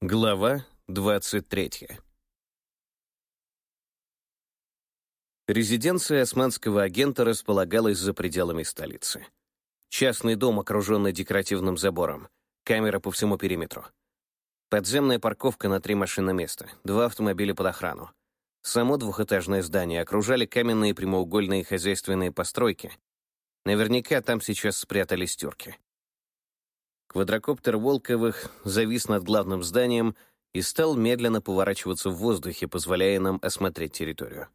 Глава 23 Резиденция османского агента располагалась за пределами столицы. Частный дом, окруженный декоративным забором, камера по всему периметру. Подземная парковка на три машины места, два автомобиля под охрану. Само двухэтажное здание окружали каменные прямоугольные хозяйственные постройки. Наверняка там сейчас спрятались тюрки. Квадрокоптер Волковых завис над главным зданием и стал медленно поворачиваться в воздухе, позволяя нам осмотреть территорию.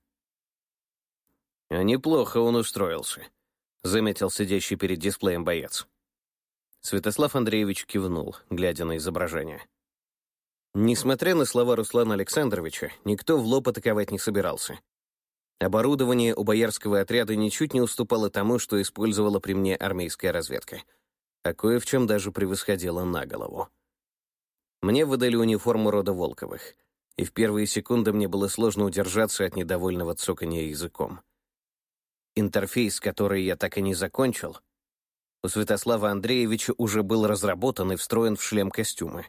«А неплохо он устроился», — заметил сидящий перед дисплеем боец. Святослав Андреевич кивнул, глядя на изображение. Несмотря на слова Руслана Александровича, никто в лоб атаковать не собирался. Оборудование у боярского отряда ничуть не уступало тому, что использовала при мне армейская разведка — а кое в чем даже превосходило на голову. Мне выдали униформу рода Волковых, и в первые секунды мне было сложно удержаться от недовольного цоканья языком. Интерфейс, который я так и не закончил, у Святослава Андреевича уже был разработан и встроен в шлем костюмы.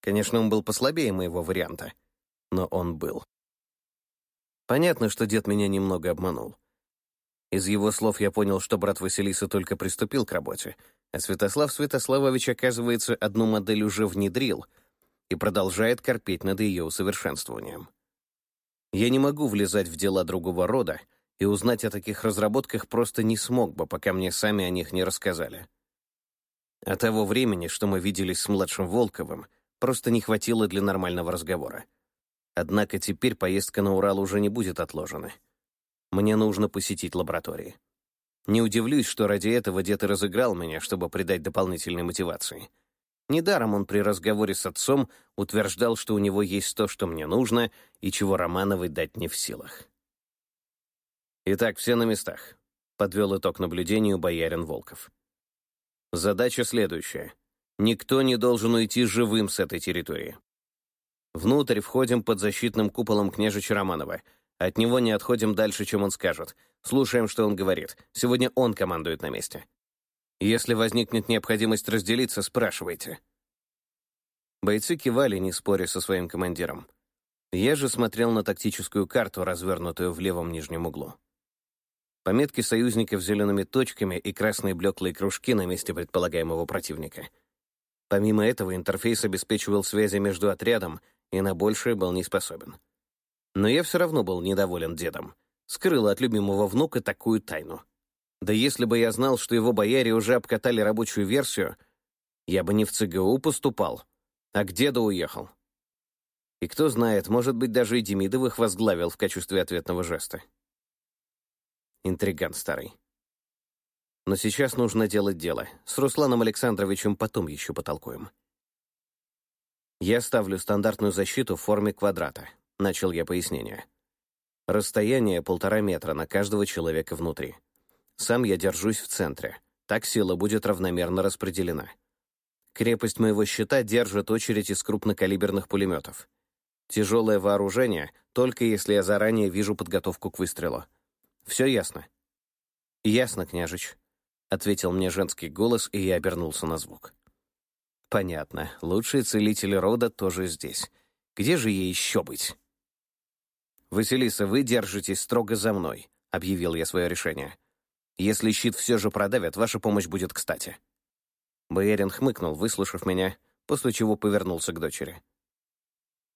Конечно, он был послабее моего варианта, но он был. Понятно, что дед меня немного обманул. Из его слов я понял, что брат Василиса только приступил к работе, а Святослав Святославович, оказывается, одну модель уже внедрил и продолжает корпеть над ее усовершенствованием. Я не могу влезать в дела другого рода, и узнать о таких разработках просто не смог бы, пока мне сами о них не рассказали. А того времени, что мы виделись с младшим Волковым, просто не хватило для нормального разговора. Однако теперь поездка на Урал уже не будет отложена. Мне нужно посетить лаборатории. Не удивлюсь, что ради этого дед и разыграл меня, чтобы придать дополнительной мотивации. Недаром он при разговоре с отцом утверждал, что у него есть то, что мне нужно, и чего Романовой дать не в силах. «Итак, все на местах», — подвел итог наблюдению боярин Волков. «Задача следующая. Никто не должен уйти живым с этой территории. Внутрь входим под защитным куполом княжича Романова — от него не отходим дальше, чем он скажет. Слушаем, что он говорит. Сегодня он командует на месте. Если возникнет необходимость разделиться, спрашивайте». Бойцы кивали, не споря со своим командиром. Я же смотрел на тактическую карту, развернутую в левом нижнем углу. Пометки союзников зелеными точками и красные блеклые кружки на месте предполагаемого противника. Помимо этого, интерфейс обеспечивал связи между отрядом и на большее был не способен. Но я все равно был недоволен дедом. Скрыл от любимого внука такую тайну. Да если бы я знал, что его бояре уже обкатали рабочую версию, я бы не в ЦГУ поступал, а к деду уехал. И кто знает, может быть, даже и Демидовых возглавил в качестве ответного жеста. Интриган старый. Но сейчас нужно делать дело. С Русланом Александровичем потом еще потолкуем. Я ставлю стандартную защиту в форме квадрата. Начал я пояснение. Расстояние полтора метра на каждого человека внутри. Сам я держусь в центре. Так сила будет равномерно распределена. Крепость моего щита держит очередь из крупнокалиберных пулеметов. Тяжелое вооружение, только если я заранее вижу подготовку к выстрелу. Все ясно? Ясно, княжич, — ответил мне женский голос, и я обернулся на звук. Понятно, лучшие целители рода тоже здесь. Где же ей еще быть? «Василиса, вы держитесь строго за мной», — объявил я свое решение. «Если щит все же продавят, ваша помощь будет кстати». Боярин хмыкнул, выслушав меня, после чего повернулся к дочери.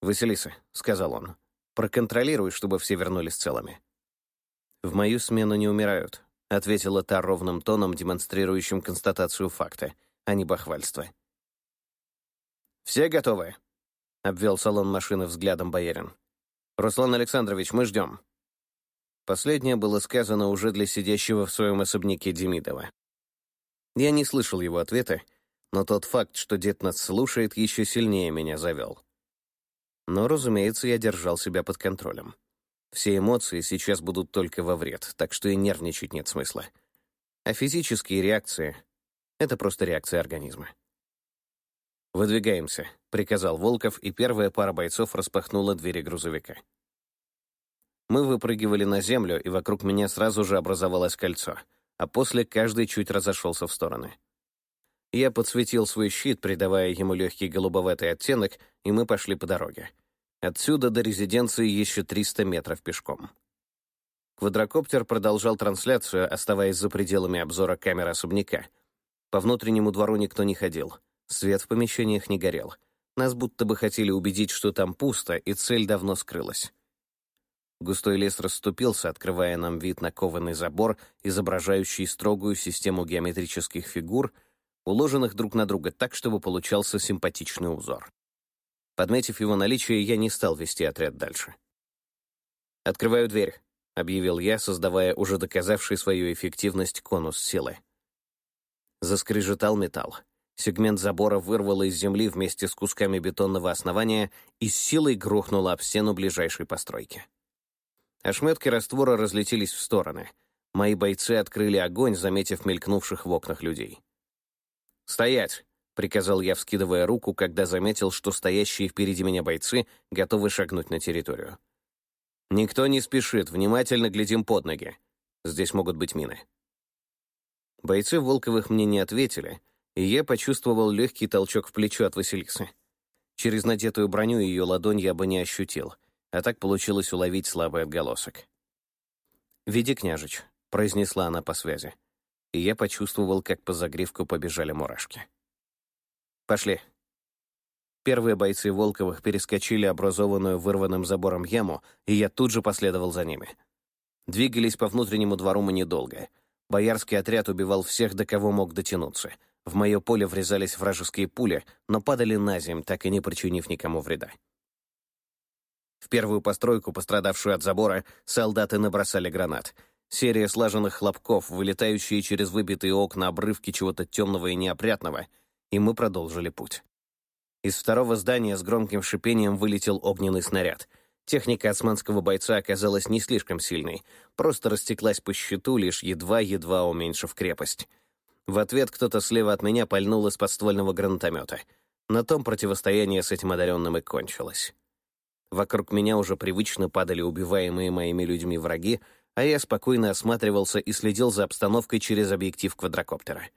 «Василиса», — сказал он, — «проконтролируй, чтобы все вернулись целыми». «В мою смену не умирают», — ответила та ровным тоном, демонстрирующим констатацию факта, а не бахвальство. «Все готовы?» — обвел салон машины взглядом боярин. «Руслан Александрович, мы ждем». Последнее было сказано уже для сидящего в своем особняке Демидова. Я не слышал его ответа, но тот факт, что дед нас слушает, еще сильнее меня завел. Но, разумеется, я держал себя под контролем. Все эмоции сейчас будут только во вред, так что и нервничать нет смысла. А физические реакции — это просто реакция организма. «Выдвигаемся», — приказал Волков, и первая пара бойцов распахнула двери грузовика. Мы выпрыгивали на землю, и вокруг меня сразу же образовалось кольцо, а после каждый чуть разошелся в стороны. Я подсветил свой щит, придавая ему легкий голубоватый оттенок, и мы пошли по дороге. Отсюда до резиденции еще 300 метров пешком. Квадрокоптер продолжал трансляцию, оставаясь за пределами обзора камеры особняка. По внутреннему двору никто не ходил. Свет в помещениях не горел. Нас будто бы хотели убедить, что там пусто, и цель давно скрылась. Густой лес расступился, открывая нам вид на кованый забор, изображающий строгую систему геометрических фигур, уложенных друг на друга так, чтобы получался симпатичный узор. Подметив его наличие, я не стал вести отряд дальше. «Открываю дверь», — объявил я, создавая уже доказавший свою эффективность конус силы. Заскрежетал металл. Сегмент забора вырвало из земли вместе с кусками бетонного основания и с силой грохнуло об стену ближайшей постройки. Ошметки раствора разлетелись в стороны. Мои бойцы открыли огонь, заметив мелькнувших в окнах людей. «Стоять!» — приказал я, вскидывая руку, когда заметил, что стоящие впереди меня бойцы готовы шагнуть на территорию. «Никто не спешит, внимательно глядим под ноги. Здесь могут быть мины». Бойцы Волковых мне не ответили, и я почувствовал легкий толчок в плечо от Василисы. Через надетую броню ее ладонь я бы не ощутил, а так получилось уловить слабый отголосок. «Веди, княжич», — произнесла она по связи, и я почувствовал, как по загривку побежали мурашки. «Пошли». Первые бойцы Волковых перескочили образованную вырванным забором яму, и я тут же последовал за ними. Двигались по внутреннему двору мы недолго. Боярский отряд убивал всех, до кого мог дотянуться. В мое поле врезались вражеские пули, но падали на земь, так и не причинив никому вреда. В первую постройку, пострадавшую от забора, солдаты набросали гранат. Серия слаженных хлопков, вылетающие через выбитые окна обрывки чего-то темного и неопрятного, и мы продолжили путь. Из второго здания с громким шипением вылетел огненный снаряд. Техника османского бойца оказалась не слишком сильной, просто растеклась по щиту, лишь едва-едва уменьшив крепость. В ответ кто-то слева от меня пальнул из подствольного гранатомета. На том противостояние с этим одаренным и кончилось. Вокруг меня уже привычно падали убиваемые моими людьми враги, а я спокойно осматривался и следил за обстановкой через объектив квадрокоптера.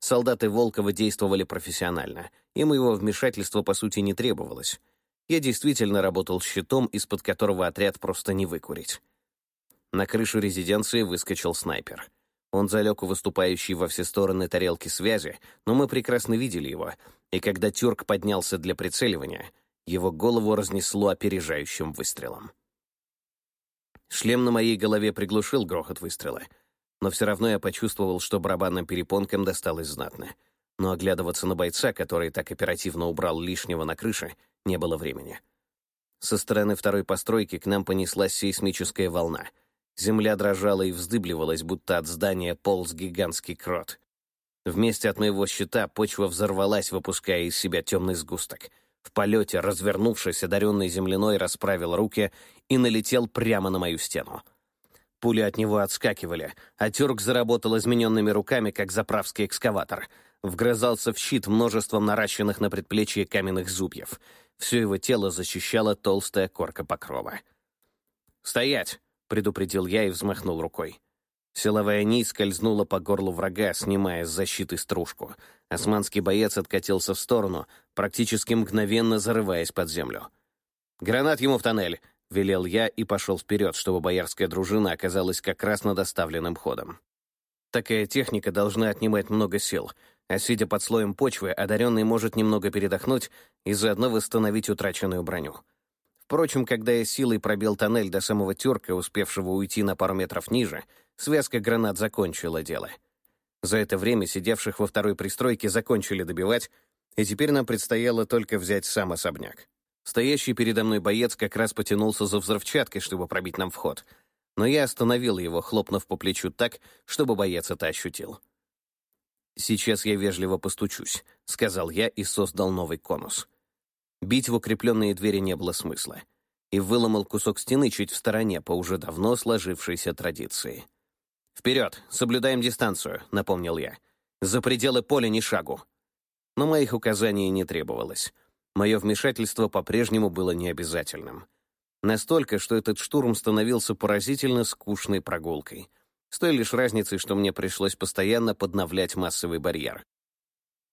Солдаты Волкова действовали профессионально, и моего вмешательства, по сути, не требовалось. Я действительно работал щитом, из-под которого отряд просто не выкурить. На крышу резиденции выскочил снайпер. Он залег у выступающей во все стороны тарелки связи, но мы прекрасно видели его, и когда тюрк поднялся для прицеливания — его голову разнесло опережающим выстрелом. Шлем на моей голове приглушил грохот выстрела, но все равно я почувствовал, что барабанным перепонкам досталось знатно. Но оглядываться на бойца, который так оперативно убрал лишнего на крыше, не было времени. Со стороны второй постройки к нам понеслась сейсмическая волна. Земля дрожала и вздыбливалась, будто от здания полз гигантский крот. Вместе от моего щита почва взорвалась, выпуская из себя темный сгусток — в полете, развернувшись, одаренный земляной расправил руки и налетел прямо на мою стену. Пули от него отскакивали, а тюрк заработал измененными руками, как заправский экскаватор. Вгрызался в щит множеством наращенных на предплечье каменных зубьев. Все его тело защищала толстая корка покрова. «Стоять!» — предупредил я и взмахнул рукой. Силовая нить скользнула по горлу врага, снимая с защиты стружку. Османский боец откатился в сторону, практически мгновенно зарываясь под землю. «Гранат ему в тоннель!» — велел я и пошел вперед, чтобы боярская дружина оказалась как раз над оставленным ходом. Такая техника должна отнимать много сил, а сидя под слоем почвы, одаренный может немного передохнуть и заодно восстановить утраченную броню. Впрочем, когда я силой пробил тоннель до самого тюрка, успевшего уйти на пару метров ниже, связка гранат закончила дело. За это время сидевших во второй пристройке закончили добивать, и теперь нам предстояло только взять сам особняк. Стоящий передо мной боец как раз потянулся за взрывчаткой, чтобы пробить нам вход, но я остановил его, хлопнув по плечу так, чтобы боец это ощутил. «Сейчас я вежливо постучусь», — сказал я и создал новый конус. Бить в укрепленные двери не было смысла, и выломал кусок стены чуть в стороне по уже давно сложившейся традиции. «Вперед! Соблюдаем дистанцию», — напомнил я. «За пределы поля ни шагу» но моих указаний не требовалось. Мое вмешательство по-прежнему было необязательным. Настолько, что этот штурм становился поразительно скучной прогулкой. С той лишь разницей, что мне пришлось постоянно подновлять массовый барьер.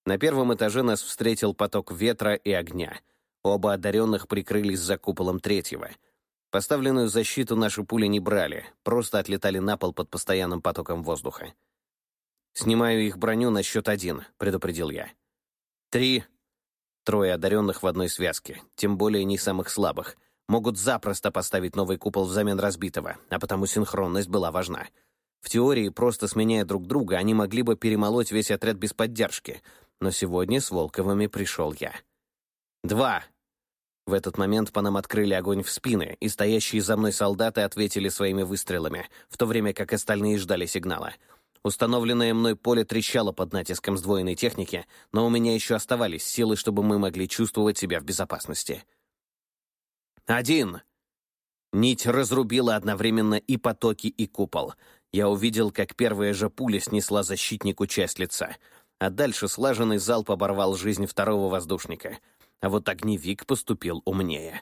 На первом этаже нас встретил поток ветра и огня. Оба одаренных прикрылись за куполом третьего. Поставленную защиту наши пули не брали, просто отлетали на пол под постоянным потоком воздуха. «Снимаю их броню на счет один», — предупредил я. «Три». Трое одаренных в одной связке, тем более не самых слабых, могут запросто поставить новый купол взамен разбитого, а потому синхронность была важна. В теории, просто сменяя друг друга, они могли бы перемолоть весь отряд без поддержки, но сегодня с Волковыми пришел я. «Два!» В этот момент по нам открыли огонь в спины, и стоящие за мной солдаты ответили своими выстрелами, в то время как остальные ждали сигнала — Установленное мной поле трещало под натиском сдвоенной техники, но у меня еще оставались силы, чтобы мы могли чувствовать себя в безопасности. «Один!» Нить разрубила одновременно и потоки, и купол. Я увидел, как первая же пуля снесла защитнику часть лица, а дальше слаженный залп оборвал жизнь второго воздушника. А вот огневик поступил умнее.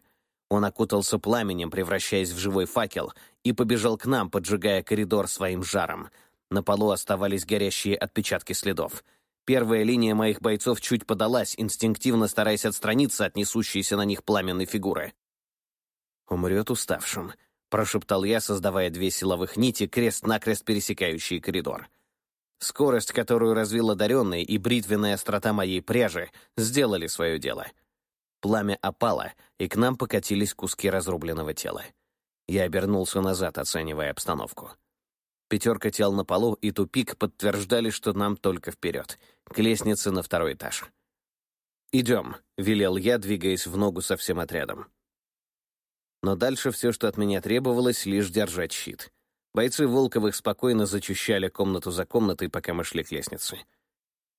Он окутался пламенем, превращаясь в живой факел, и побежал к нам, поджигая коридор своим жаром — на полу оставались горящие отпечатки следов. Первая линия моих бойцов чуть подалась, инстинктивно стараясь отстраниться от несущейся на них пламенной фигуры. «Умрет уставшим», — прошептал я, создавая две силовых нити, крест-накрест пересекающие коридор. Скорость, которую развил одаренный, и бритвенная острота моей пряжи сделали свое дело. Пламя опало, и к нам покатились куски разрубленного тела. Я обернулся назад, оценивая обстановку. Пятерка тел на полу и тупик подтверждали, что нам только вперед, к лестнице на второй этаж. «Идем», — велел я, двигаясь в ногу со всем отрядом. Но дальше все, что от меня требовалось, лишь держать щит. Бойцы Волковых спокойно зачищали комнату за комнатой, пока мы шли к лестнице.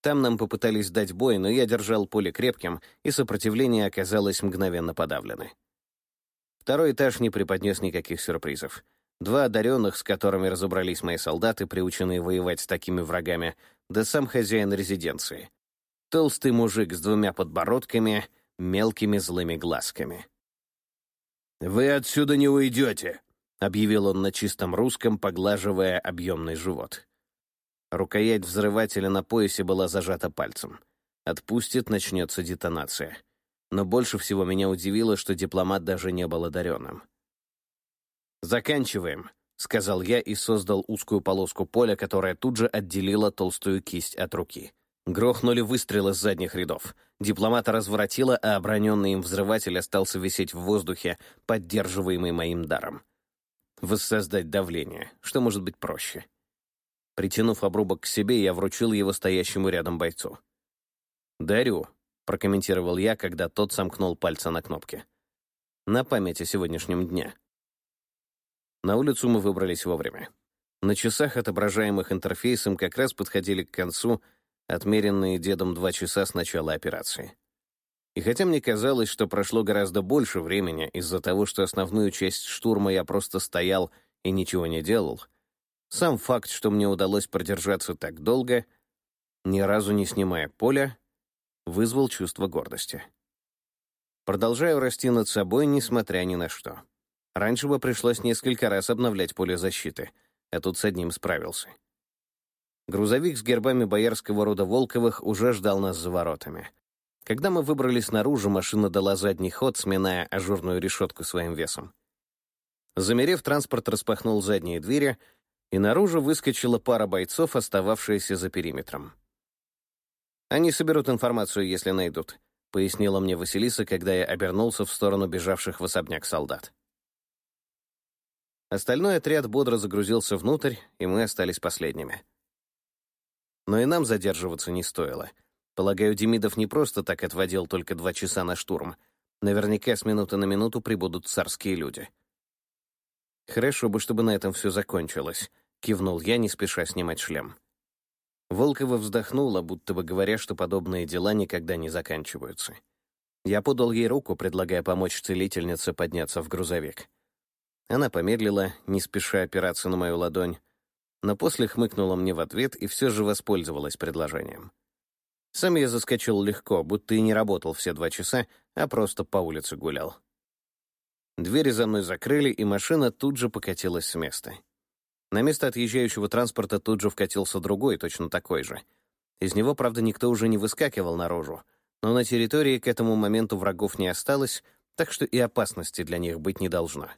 Там нам попытались дать бой, но я держал поле крепким, и сопротивление оказалось мгновенно подавлено. Второй этаж не преподнес никаких сюрпризов. Два одаренных, с которыми разобрались мои солдаты, приученные воевать с такими врагами, да сам хозяин резиденции. Толстый мужик с двумя подбородками, мелкими злыми глазками. «Вы отсюда не уйдете», — объявил он на чистом русском, поглаживая объемный живот. Рукоять взрывателя на поясе была зажата пальцем. Отпустит, начнется детонация. Но больше всего меня удивило, что дипломат даже не был одаренным. «Заканчиваем», — сказал я и создал узкую полоску поля, которая тут же отделила толстую кисть от руки. Грохнули выстрелы с задних рядов. Дипломата разворотило, а оброненный им взрыватель остался висеть в воздухе, поддерживаемый моим даром. Воссоздать давление. Что может быть проще? Притянув обрубок к себе, я вручил его стоящему рядом бойцу. «Дарю», — прокомментировал я, когда тот сомкнул пальцы на кнопке. «На память о сегодняшнем дне». На улицу мы выбрались вовремя. На часах, отображаемых интерфейсом, как раз подходили к концу отмеренные дедом два часа с начала операции. И хотя мне казалось, что прошло гораздо больше времени из-за того, что основную часть штурма я просто стоял и ничего не делал, сам факт, что мне удалось продержаться так долго, ни разу не снимая поля, вызвал чувство гордости. Продолжаю расти над собой, несмотря ни на что. Раньше бы пришлось несколько раз обновлять поле защиты, а тут с одним справился. Грузовик с гербами боярского рода Волковых уже ждал нас за воротами. Когда мы выбрались наружу, машина дала задний ход, сминая ажурную решетку своим весом. Замерев, транспорт распахнул задние двери, и наружу выскочила пара бойцов, остававшаяся за периметром. «Они соберут информацию, если найдут», — пояснила мне Василиса, когда я обернулся в сторону бежавших в особняк солдат. Остальной отряд бодро загрузился внутрь, и мы остались последними. Но и нам задерживаться не стоило. Полагаю, Демидов не просто так отводил только два часа на штурм. Наверняка с минуты на минуту прибудут царские люди. «Хорошо бы, чтобы на этом все закончилось», — кивнул я, не спеша снимать шлем. Волкова вздохнула, будто бы говоря, что подобные дела никогда не заканчиваются. Я подал ей руку, предлагая помочь целительнице подняться в грузовик. Она помедлила, не спеша опираться на мою ладонь, но после хмыкнула мне в ответ и все же воспользовалась предложением. Сам я заскочил легко, будто и не работал все два часа, а просто по улице гулял. Двери за мной закрыли, и машина тут же покатилась с места. На место отъезжающего транспорта тут же вкатился другой, точно такой же. Из него, правда, никто уже не выскакивал наружу, но на территории к этому моменту врагов не осталось, так что и опасности для них быть не должно.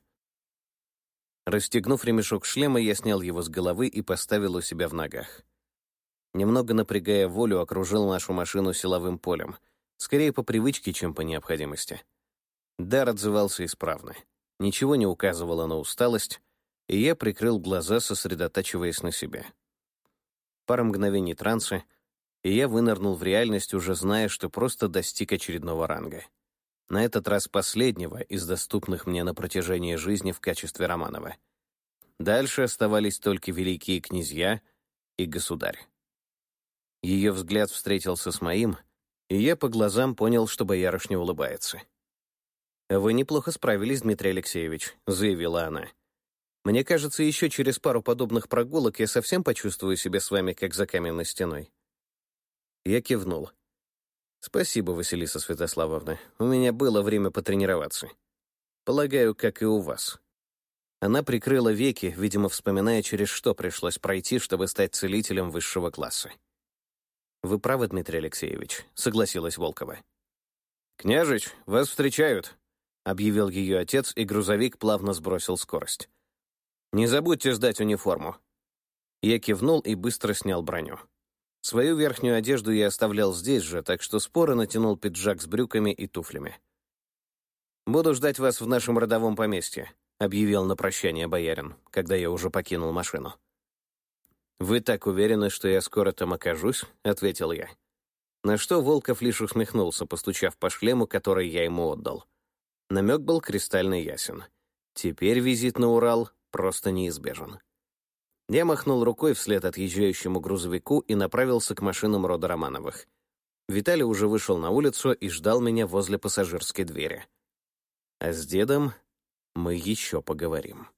Расстегнув ремешок шлема, я снял его с головы и поставил у себя в ногах. Немного напрягая волю, окружил нашу машину силовым полем, скорее по привычке, чем по необходимости. Дар отзывался исправно. Ничего не указывало на усталость, и я прикрыл глаза, сосредотачиваясь на себе. Пара мгновений транса, и я вынырнул в реальность, уже зная, что просто достиг очередного ранга. На этот раз последнего из доступных мне на протяжении жизни в качестве Романова. Дальше оставались только великие князья и государь. Ее взгляд встретился с моим, и я по глазам понял, что боярышня улыбается. «Вы неплохо справились, Дмитрий Алексеевич», — заявила она. «Мне кажется, еще через пару подобных прогулок я совсем почувствую себя с вами, как за каменной стеной». Я кивнул. «Спасибо, Василиса Святославовна. У меня было время потренироваться. Полагаю, как и у вас». Она прикрыла веки, видимо, вспоминая, через что пришлось пройти, чтобы стать целителем высшего класса. «Вы правы, Дмитрий Алексеевич», — согласилась Волкова. «Княжич, вас встречают», — объявил ее отец, и грузовик плавно сбросил скорость. «Не забудьте сдать униформу». Я кивнул и быстро снял броню. Свою верхнюю одежду я оставлял здесь же, так что споро натянул пиджак с брюками и туфлями. «Буду ждать вас в нашем родовом поместье», — объявил на прощание боярин, когда я уже покинул машину. «Вы так уверены, что я скоро там окажусь?» — ответил я. На что Волков лишь усмехнулся, постучав по шлему, который я ему отдал. Намек был кристально ясен. Теперь визит на Урал просто неизбежен. Я махнул рукой вслед отъезжающему грузовику и направился к машинам рода Романовых. Виталий уже вышел на улицу и ждал меня возле пассажирской двери. А с дедом мы еще поговорим.